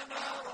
وَنَارًا